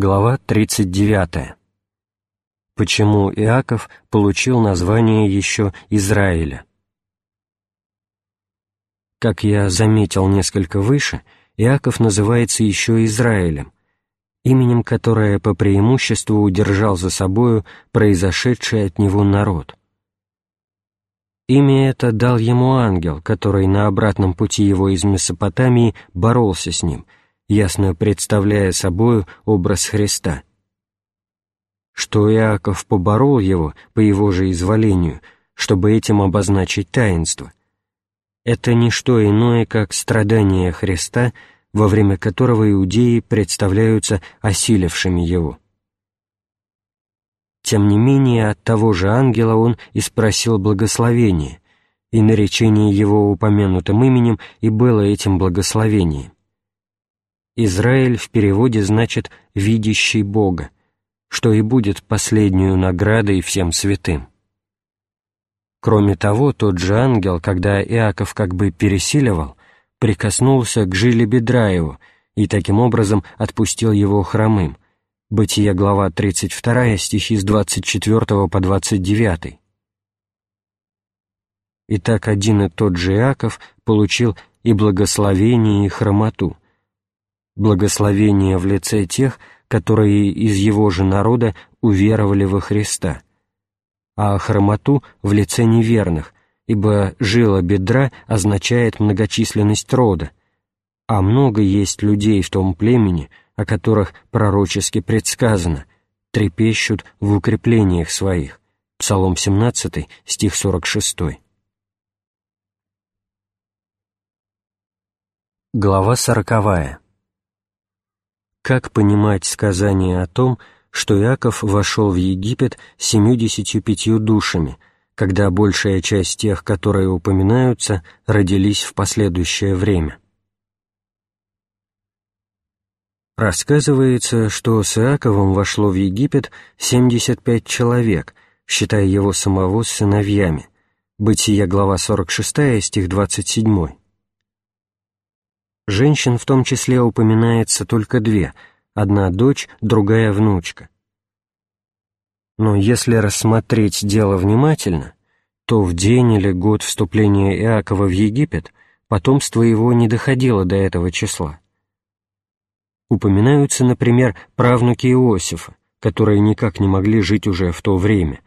Глава 39. Почему Иаков получил название еще Израиля? Как я заметил несколько выше, Иаков называется еще Израилем, именем которое по преимуществу удержал за собою произошедший от него народ. Имя это дал ему ангел, который на обратном пути его из Месопотамии боролся с ним — ясно представляя собою образ Христа. Что Иаков поборол его по его же изволению, чтобы этим обозначить таинство. Это не что иное, как страдания Христа, во время которого иудеи представляются осилившими его. Тем не менее, от того же ангела он и спросил благословение, и наречение его упомянутым именем и было этим благословением. Израиль в переводе значит «видящий Бога», что и будет последнюю наградой всем святым. Кроме того, тот же ангел, когда Иаков как бы пересиливал, прикоснулся к жиле бедра его и таким образом отпустил его хромым. Бытие, глава 32, стихи с 24 по 29. Итак, один и тот же Иаков получил и благословение, и хромоту — благословение в лице тех, которые из его же народа уверовали во Христа, а хромоту в лице неверных, ибо жила бедра означает многочисленность рода, а много есть людей в том племени, о которых пророчески предсказано, трепещут в укреплениях своих. Псалом 17, стих 46. Глава сороковая как понимать сказание о том, что Иаков вошел в Египет семьюдесятью пятью душами, когда большая часть тех, которые упоминаются, родились в последующее время? Рассказывается, что с Иаковом вошло в Египет 75 человек, считая его самого с сыновьями. Бытие, глава 46, стих 27. Женщин в том числе упоминается только две, одна дочь, другая внучка. Но если рассмотреть дело внимательно, то в день или год вступления Иакова в Египет потомство его не доходило до этого числа. Упоминаются, например, правнуки Иосифа, которые никак не могли жить уже в то время,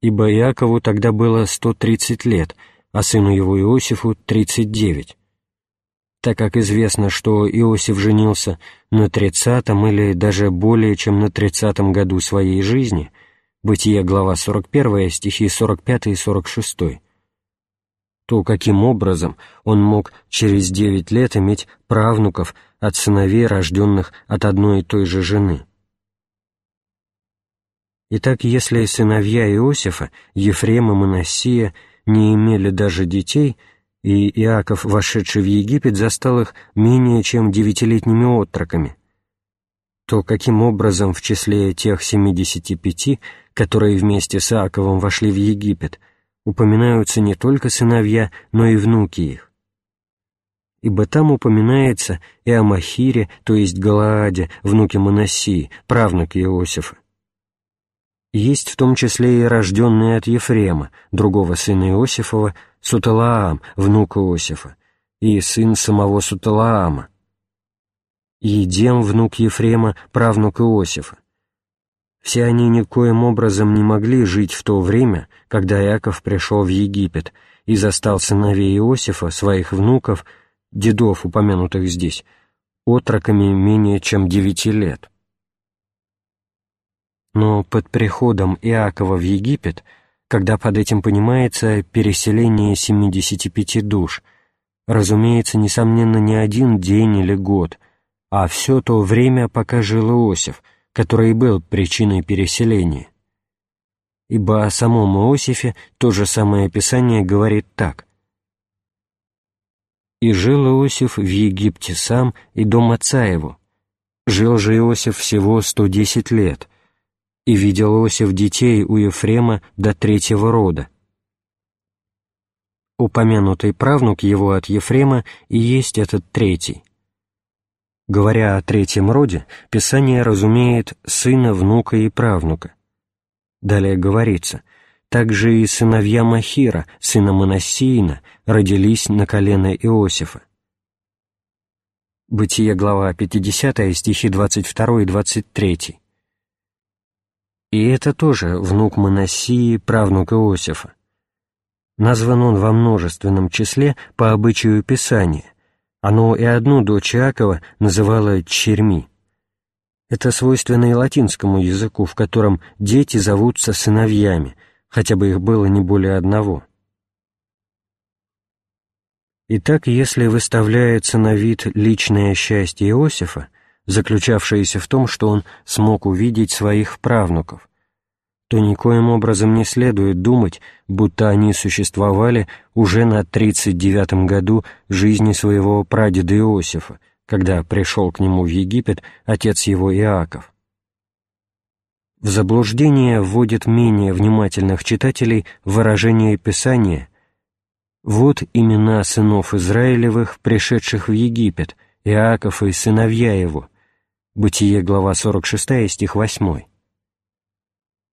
ибо Иакову тогда было 130 лет, а сыну его Иосифу — 39 так как известно, что Иосиф женился на тридцатом или даже более чем на тридцатом году своей жизни, Бытие, глава 41, стихи 45 и 46, то каким образом он мог через девять лет иметь правнуков от сыновей, рожденных от одной и той же жены? Итак, если сыновья Иосифа, Ефрем и Манасия, не имели даже детей – и Иаков, вошедший в Египет, застал их менее чем девятилетними отроками, то каким образом в числе тех семидесяти пяти, которые вместе с Иаковом вошли в Египет, упоминаются не только сыновья, но и внуки их? Ибо там упоминается и о Махире, то есть Галааде, внуке Манасии, правнуке Иосифа. Есть в том числе и рожденные от Ефрема, другого сына Иосифова, Суталаам, внук Иосифа, и сын самого Суталаама, Едем, внук Ефрема, правнук Иосифа. Все они никоим образом не могли жить в то время, когда Иаков пришел в Египет и застал сыновей Иосифа, своих внуков, дедов, упомянутых здесь, отроками менее чем девяти лет. Но под приходом Иакова в Египет – когда под этим понимается переселение 75 душ, разумеется, несомненно, не один день или год, а все то время, пока жил Иосиф, который и был причиной переселения. Ибо о самом Иосифе то же самое описание говорит так. «И жил Иосиф в Египте сам и дом отца его. Жил же Иосиф всего 110 лет» и видел Иосиф детей у Ефрема до третьего рода. Упомянутый правнук его от Ефрема и есть этот третий. Говоря о третьем роде, Писание разумеет сына, внука и правнука. Далее говорится, также и сыновья Махира, сына Моносиина, родились на колено Иосифа. Бытие, глава 50, стихи 22 и 23. И это тоже внук Моносии, правнук Иосифа. Назван он во множественном числе по обычаю Писания. Оно и одну дочь Иакова называло «черми». Это свойственно и латинскому языку, в котором дети зовутся сыновьями, хотя бы их было не более одного. Итак, если выставляется на вид личное счастье Иосифа, заключавшееся в том, что он смог увидеть своих правнуков, то никоим образом не следует думать, будто они существовали уже на 39-м году жизни своего прадеда Иосифа, когда пришел к нему в Египет отец его Иаков. В заблуждение вводит менее внимательных читателей выражение Писания «Вот имена сынов Израилевых, пришедших в Египет, Иаков и сыновья его». Бытие, глава 46, стих 8.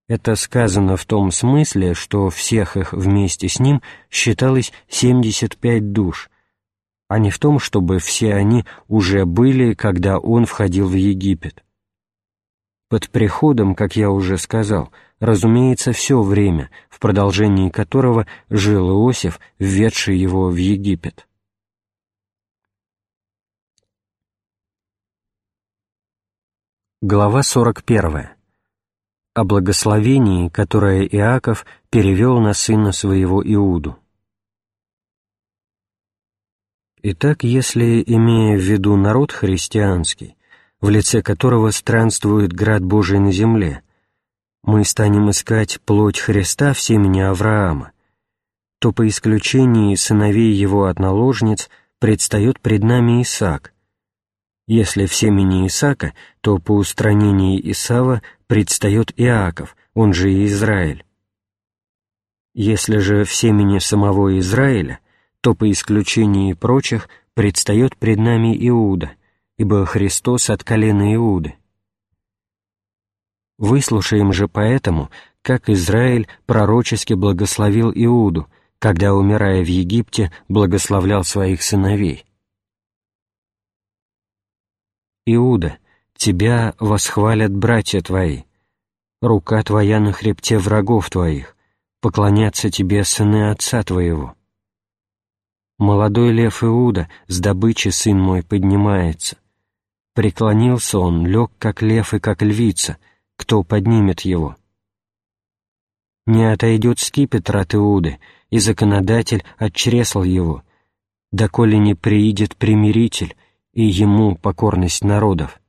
Это сказано в том смысле, что всех их вместе с ним считалось 75 душ, а не в том, чтобы все они уже были, когда он входил в Египет. Под приходом, как я уже сказал, разумеется, все время, в продолжении которого жил Иосиф, введший его в Египет. Глава 41. О благословении, которое Иаков перевел на сына своего Иуду. Итак, если, имея в виду народ христианский, в лице которого странствует град Божий на земле, мы станем искать плоть Христа в семени Авраама, то по исключении сыновей его от наложниц предстает пред нами Исаак. Если в семени Исаака, то по устранении Исава предстает Иаков, он же и Израиль. Если же в семени самого Израиля, то по исключении прочих предстает пред нами Иуда, ибо Христос от колена Иуды. Выслушаем же поэтому, как Израиль пророчески благословил Иуду, когда, умирая в Египте, благословлял своих сыновей. Иуда, тебя восхвалят братья твои, рука твоя на хребте врагов твоих, поклонятся тебе сыны отца твоего. Молодой лев Иуда, с добычи сын мой поднимается. Преклонился он, лег как лев и как львица, кто поднимет его? Не отойдет скипетр от Иуды, и законодатель отчресл его, доколе не приидет примиритель, и ему покорность народов.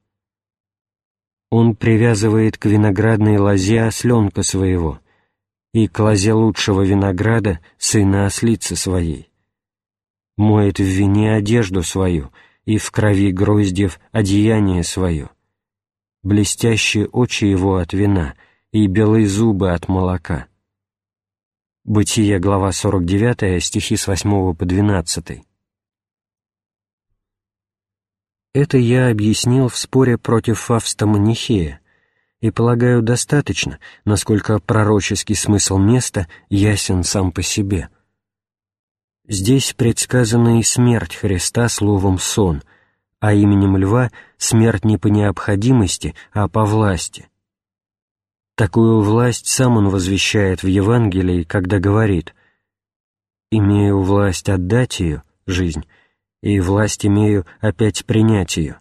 Он привязывает к виноградной лозе осленка своего, и к лозе лучшего винограда сына ослицы своей моет в вине одежду свою и в крови гроздев одеяние свое. Блестящие очи его от вина и белые зубы от молока. Бытие, глава 49, стихи с 8 по 12. Это я объяснил в споре против Фавста Манихея, и, полагаю, достаточно, насколько пророческий смысл места ясен сам по себе — Здесь предсказана и смерть Христа словом «сон», а именем льва — смерть не по необходимости, а по власти. Такую власть сам он возвещает в Евангелии, когда говорит «Имею власть отдать ее, жизнь, и власть имею опять принять ее».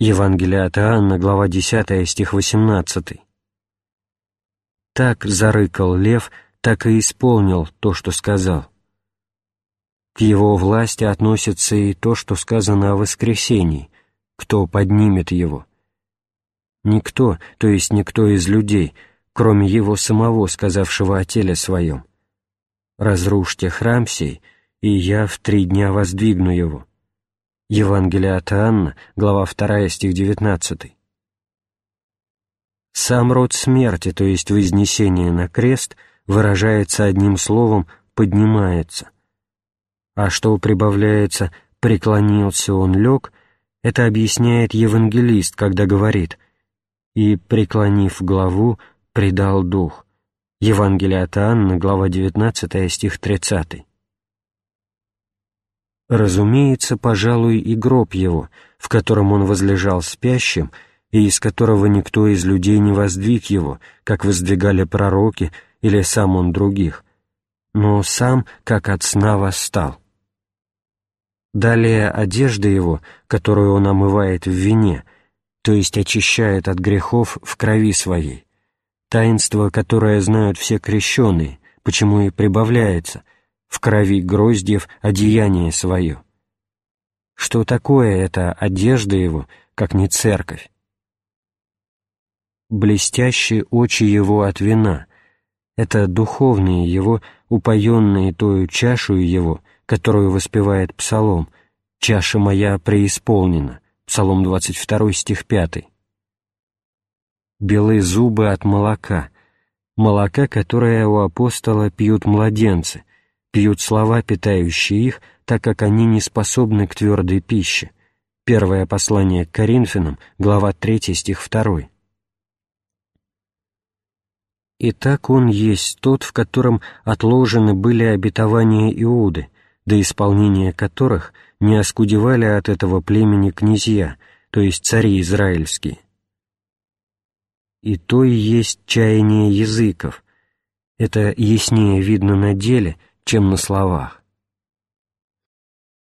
Евангелие от Иоанна, глава 10, стих 18. Так зарыкал лев, так и исполнил то, что сказал. К его власти относится и то, что сказано о воскресении, кто поднимет его. Никто, то есть никто из людей, кроме его самого, сказавшего о теле своем. «Разрушьте храм сей, и я в три дня воздвигну его». Евангелие от Анна, глава 2, стих 19. Сам род смерти, то есть вознесение на крест, выражается одним словом «поднимается» а что прибавляется «преклонился он лег», Это объясняет евангелист, когда говорит «И, преклонив главу, предал дух». Евангелие от Анны, глава 19, стих 30. Разумеется, пожалуй, и гроб его, в котором он возлежал спящим, и из которого никто из людей не воздвиг его, как воздвигали пророки или сам он других, но сам, как от сна, восстал. Далее одежда его, которую он омывает в вине, то есть очищает от грехов в крови своей, таинство, которое знают все крещенные, почему и прибавляется, в крови гроздьев одеяние свое. Что такое эта одежда его, как не церковь? Блестящие очи его от вина — это духовные его, упоенные тою чашую его, которую воспевает Псалом «Чаша моя преисполнена» Псалом 22 стих 5. Белые зубы от молока, молока, которое у апостола пьют младенцы, пьют слова, питающие их, так как они не способны к твердой пище. Первое послание к Коринфянам, глава 3, стих 2. Итак, он есть тот, в котором отложены были обетования Иуды, до исполнения которых не оскудевали от этого племени князья, то есть цари израильские. И то и есть чаяние языков. Это яснее видно на деле, чем на словах.